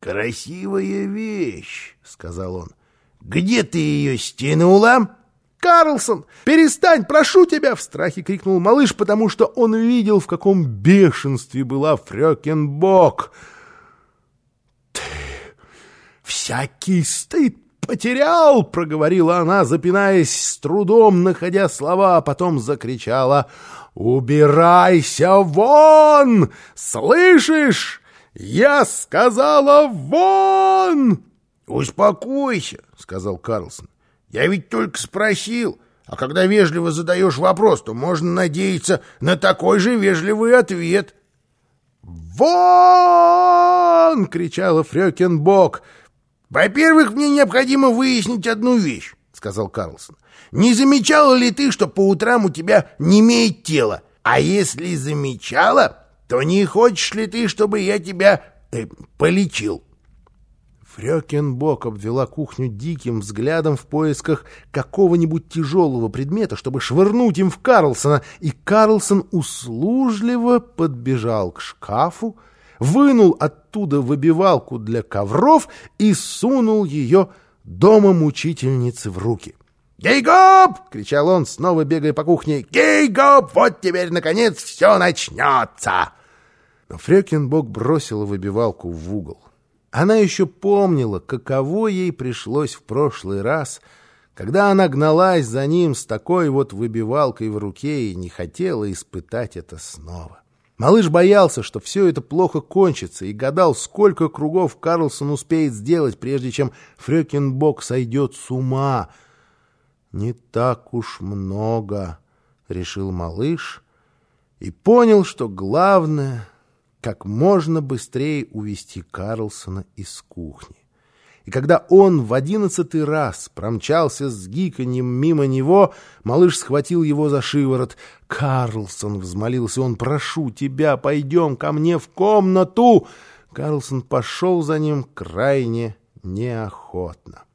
«Красивая вещь», — сказал он. «Где ты ее стянула?» Карлсон, перестань, прошу тебя!» — в страхе крикнул малыш, потому что он видел, в каком бешенстве была Фрёкинбок. «Ты всякий стыд потерял!» — проговорила она, запинаясь, с трудом находя слова, а потом закричала. «Убирайся вон! Слышишь? Я сказала вон!» «Успокойся», — сказал Карлсон. «Я ведь только спросил, а когда вежливо задаешь вопрос, то можно надеяться на такой же вежливый ответ». «Вон!» — кричала Фрёкинбок. «Во-первых, мне необходимо выяснить одну вещь», — сказал Карлсон. «Не замечала ли ты, что по утрам у тебя не имеет тела? А если замечала, то не хочешь ли ты, чтобы я тебя э, полечил?» Фрёкинбок обвела кухню диким взглядом в поисках какого-нибудь тяжелого предмета, чтобы швырнуть им в Карлсона, и Карлсон услужливо подбежал к шкафу, вынул оттуда выбивалку для ковров и сунул ее дома мучительницы в руки. «Гей-гоп!» — кричал он, снова бегая по кухне. «Гей-гоп! Вот теперь, наконец, все начнется!» Но Фрёкинбок бросила выбивалку в угол. Она еще помнила, каково ей пришлось в прошлый раз, когда она гналась за ним с такой вот выбивалкой в руке и не хотела испытать это снова. Малыш боялся, что все это плохо кончится, и гадал, сколько кругов Карлсон успеет сделать, прежде чем Фрёкинбок сойдет с ума. «Не так уж много», — решил малыш, и понял, что главное как можно быстрее увести Карлсона из кухни. И когда он в одиннадцатый раз промчался с гиканьем мимо него, малыш схватил его за шиворот. «Карлсон!» — взмолился он. «Прошу тебя, пойдем ко мне в комнату!» Карлсон пошел за ним крайне неохотно.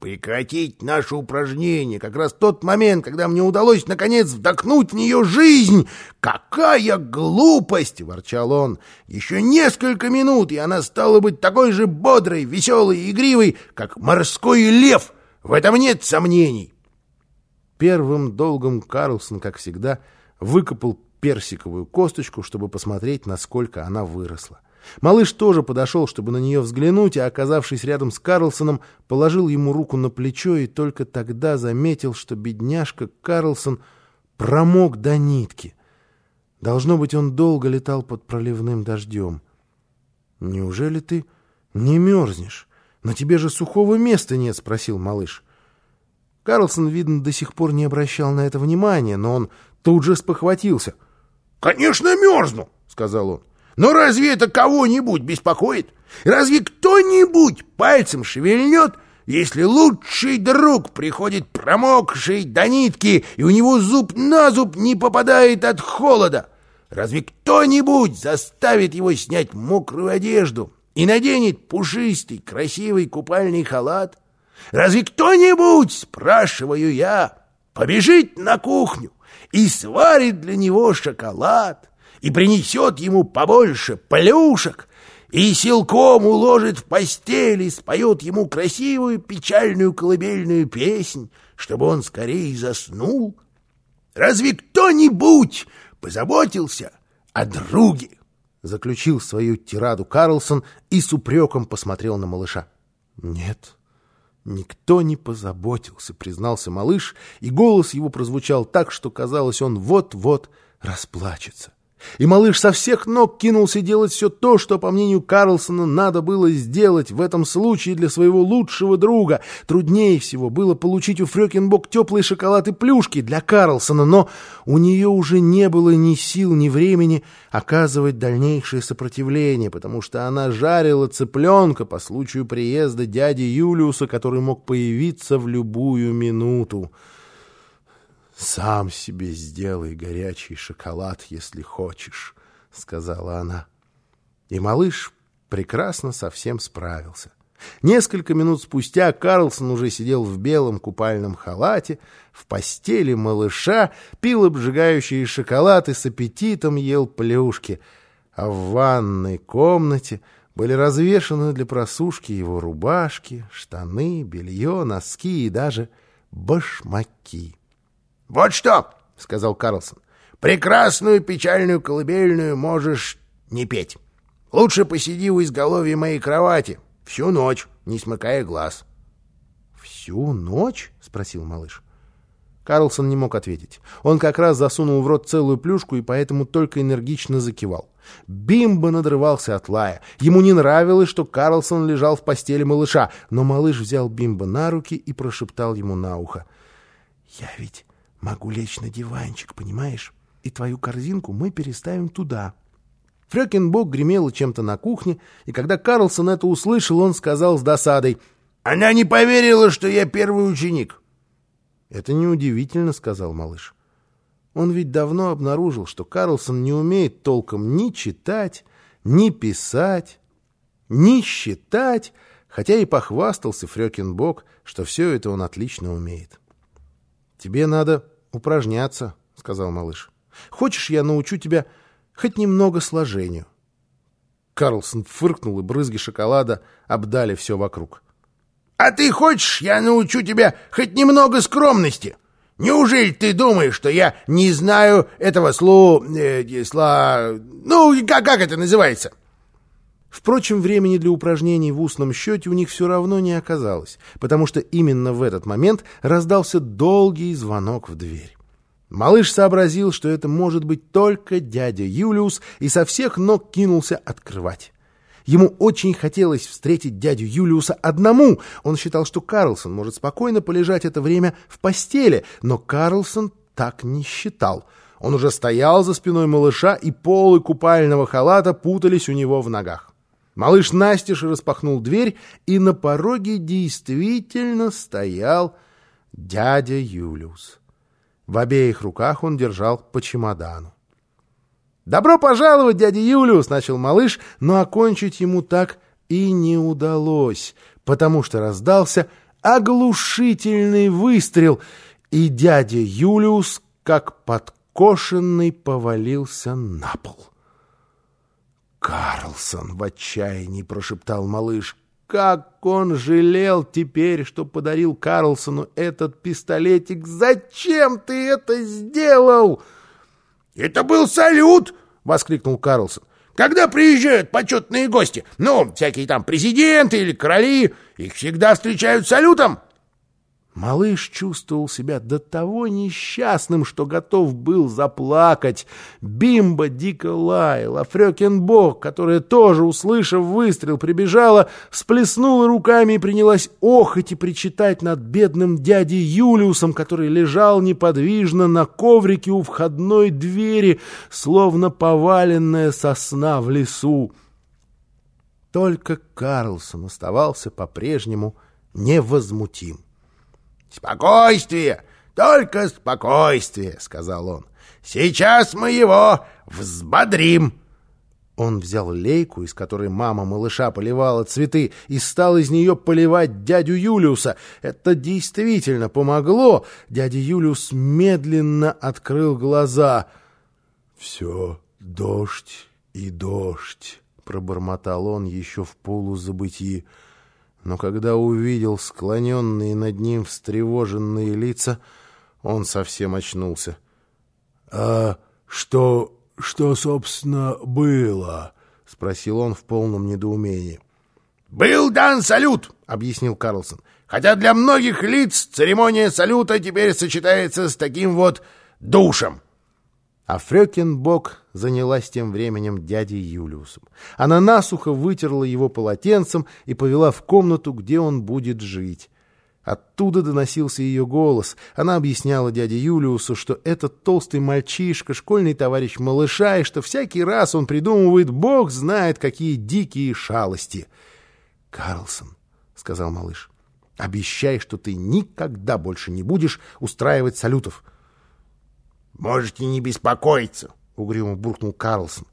Прекратить наше упражнение как раз тот момент, когда мне удалось наконец вдохнуть в нее жизнь. Какая глупость, ворчал он. Еще несколько минут, и она стала быть такой же бодрой, веселой и игривой, как морской лев. В этом нет сомнений. Первым долгом Карлсон, как всегда, выкопал персиковую косточку, чтобы посмотреть, насколько она выросла. Малыш тоже подошел, чтобы на нее взглянуть, а, оказавшись рядом с Карлсоном, положил ему руку на плечо и только тогда заметил, что бедняжка Карлсон промок до нитки. Должно быть, он долго летал под проливным дождем. «Неужели ты не мерзнешь? На тебе же сухого места нет?» — спросил малыш. Карлсон, видно, до сих пор не обращал на это внимания, но он тут же спохватился. «Конечно, мерзну!» — сказал он. Но разве это кого-нибудь беспокоит? Разве кто-нибудь пальцем шевельнет, если лучший друг приходит промокший до нитки, и у него зуб на зуб не попадает от холода? Разве кто-нибудь заставит его снять мокрую одежду и наденет пушистый красивый купальный халат? Разве кто-нибудь, спрашиваю я, побежит на кухню и сварит для него шоколад, и принесет ему побольше плюшек, и силком уложит в постель и споет ему красивую печальную колыбельную песнь, чтобы он скорее заснул? Разве кто-нибудь позаботился о друге? Заключил свою тираду Карлсон и с упреком посмотрел на малыша. Нет, никто не позаботился, признался малыш, и голос его прозвучал так, что казалось, он вот-вот расплачется. И малыш со всех ног кинулся делать все то, что, по мнению Карлсона, надо было сделать в этом случае для своего лучшего друга. Труднее всего было получить у Фрёкинбок теплые шоколад и плюшки для Карлсона, но у нее уже не было ни сил, ни времени оказывать дальнейшее сопротивление, потому что она жарила цыпленка по случаю приезда дяди Юлиуса, который мог появиться в любую минуту. «Сам себе сделай горячий шоколад, если хочешь», — сказала она. И малыш прекрасно совсем справился. Несколько минут спустя Карлсон уже сидел в белом купальном халате, в постели малыша, пил обжигающий шоколад и с аппетитом ел плюшки, а в ванной комнате были развешаны для просушки его рубашки, штаны, белье, носки и даже башмаки. — Вот что, — сказал Карлсон, — прекрасную печальную колыбельную можешь не петь. Лучше посиди у изголовья моей кровати всю ночь, не смыкая глаз. — Всю ночь? — спросил малыш. Карлсон не мог ответить. Он как раз засунул в рот целую плюшку и поэтому только энергично закивал. Бимба надрывался от лая. Ему не нравилось, что Карлсон лежал в постели малыша, но малыш взял Бимба на руки и прошептал ему на ухо. «Я ведь могу лечь на диванчик, понимаешь? И твою корзинку мы переставим туда». Фрёкинбок гремела чем-то на кухне, и когда Карлсон это услышал, он сказал с досадой, «Она не поверила, что я первый ученик». «Это неудивительно», — сказал малыш. Он ведь давно обнаружил, что Карлсон не умеет толком ни читать, ни писать, ни считать, хотя и похвастался Фрёкинбок, что все это он отлично умеет. «Тебе надо упражняться», — сказал малыш. «Хочешь, я научу тебя хоть немного сложению?» Карлсон фыркнул, и брызги шоколада обдали все вокруг. А ты хочешь, я научу тебя хоть немного скромности? Неужели ты думаешь, что я не знаю этого слу... Э, сла... Ну, как, как это называется?» Впрочем, времени для упражнений в устном счете у них все равно не оказалось, потому что именно в этот момент раздался долгий звонок в дверь. Малыш сообразил, что это может быть только дядя Юлиус, и со всех ног кинулся открывать. Ему очень хотелось встретить дядю Юлиуса одному. Он считал, что Карлсон может спокойно полежать это время в постели, но Карлсон так не считал. Он уже стоял за спиной малыша, и полы купального халата путались у него в ногах. Малыш настежь распахнул дверь, и на пороге действительно стоял дядя Юлиус. В обеих руках он держал по чемодану. «Добро пожаловать, дядя Юлиус!» — начал малыш, но окончить ему так и не удалось, потому что раздался оглушительный выстрел, и дядя Юлиус, как подкошенный, повалился на пол. «Карлсон!» — в отчаянии прошептал малыш. Как он жалел теперь, что подарил Карлсону этот пистолетик! Зачем ты это сделал?» «Это был салют!» — воскликнул Карлсон. «Когда приезжают почетные гости, ну, всякие там президенты или короли, их всегда встречают салютом!» Малыш чувствовал себя до того несчастным, что готов был заплакать. Бимба дико лаял, а Фрёкинбок, которая тоже, услышав выстрел, прибежала, всплеснула руками и принялась охоть и причитать над бедным дядей Юлиусом, который лежал неподвижно на коврике у входной двери, словно поваленная сосна в лесу. Только Карлсон оставался по-прежнему невозмутим. «Спокойствие! Только спокойствие!» — сказал он. «Сейчас мы его взбодрим!» Он взял лейку, из которой мама малыша поливала цветы, и стал из нее поливать дядю Юлиуса. Это действительно помогло. Дядя Юлиус медленно открыл глаза. «Все дождь и дождь», — пробормотал он еще в полузабытии но когда увидел склоненные над ним встревоженные лица, он совсем очнулся. — А что, что, собственно, было? — спросил он в полном недоумении. — Был дан салют, — объяснил Карлсон. — Хотя для многих лиц церемония салюта теперь сочетается с таким вот душем. — а Фрёкинбок занялась тем временем дядей Юлиусом. Она насухо вытерла его полотенцем и повела в комнату, где он будет жить. Оттуда доносился ее голос. Она объясняла дяде Юлиусу, что этот толстый мальчишка, школьный товарищ малыша, и что всякий раз он придумывает, бог знает, какие дикие шалости. «Карлсон», — сказал малыш, — «обещай, что ты никогда больше не будешь устраивать салютов». «Можете не беспокоиться», — угрюмо буркнул Карлсон.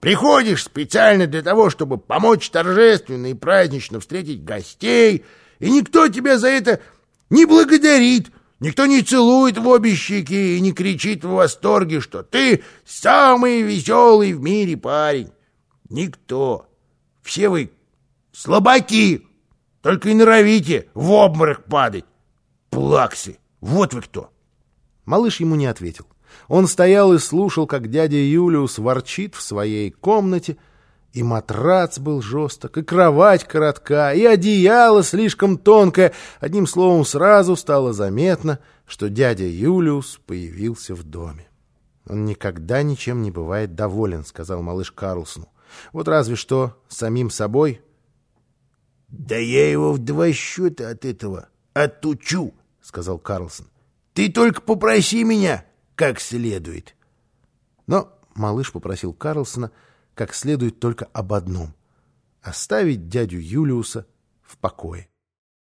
«Приходишь специально для того, чтобы помочь торжественно и празднично встретить гостей, и никто тебя за это не благодарит, никто не целует в обе щеки и не кричит в восторге, что ты самый веселый в мире парень. Никто. Все вы слабаки, только и норовите в обморок падать. Плаксы, вот вы кто. Малыш ему не ответил. Он стоял и слушал, как дядя Юлиус ворчит в своей комнате, и матрац был жесток, и кровать коротка, и одеяло слишком тонкое. Одним словом, сразу стало заметно, что дядя Юлиус появился в доме. «Он никогда ничем не бывает доволен», — сказал малыш Карлсону. «Вот разве что самим собой». «Да я его в два счета от этого отучу», — сказал Карлсон. «Ты только попроси меня как следует». Но малыш попросил Карлсона как следует только об одном — оставить дядю Юлиуса в покое.